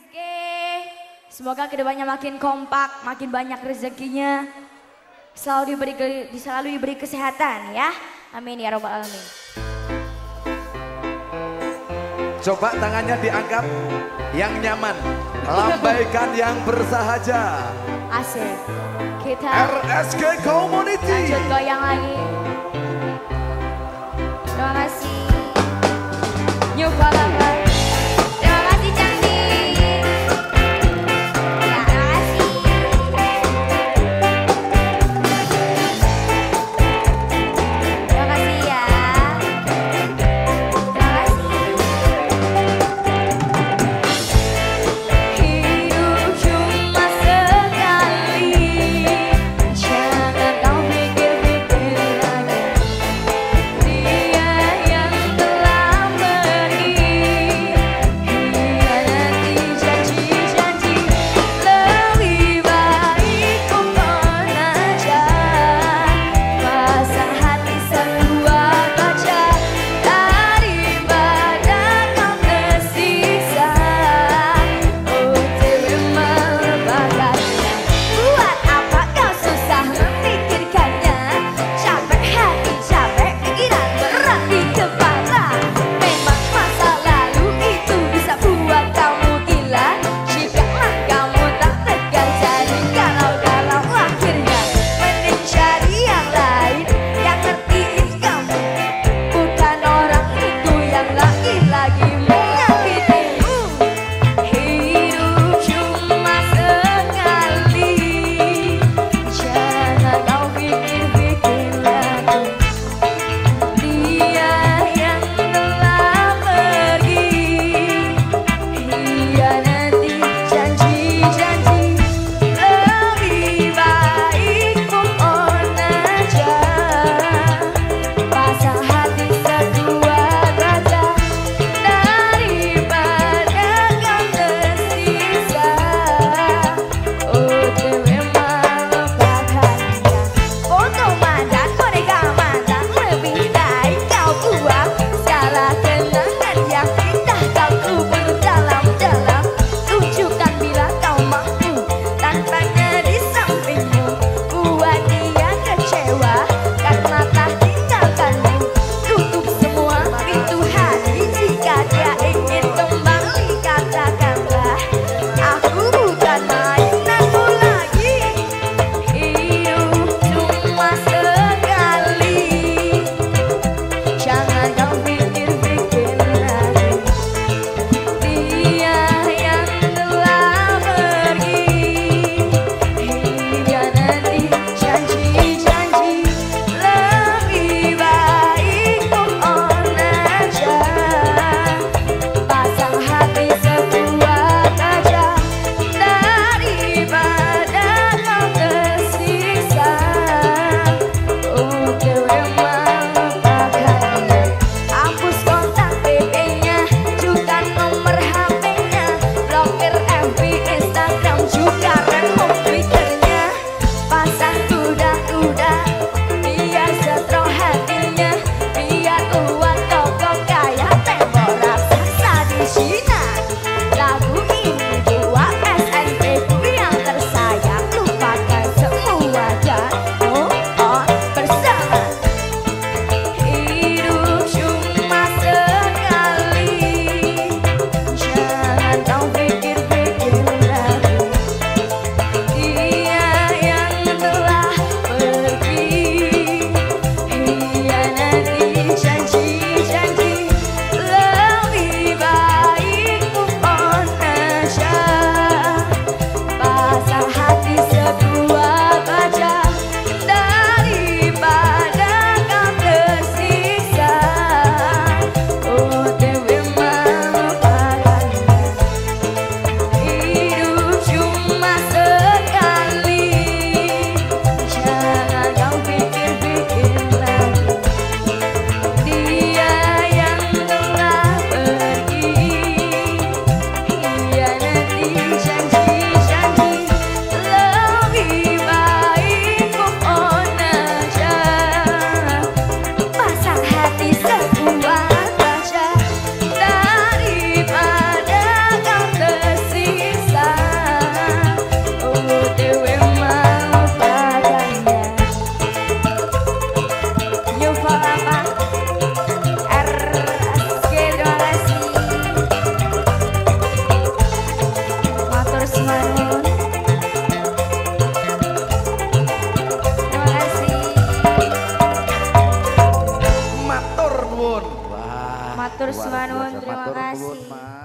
RSG. Semoga ke depannya makin kompak, makin banyak rezekinya. Selalu diberi selalu diberi kesehatan ya. Amin ya robbal alamin. Coba tangannya diangkat yang nyaman. Lambaikan yang bersahaja. Asik. Kita RSG Community. lanjut goyang lagi. Terima kasih. New Palembang. Suwanun, biasa. terima kasih.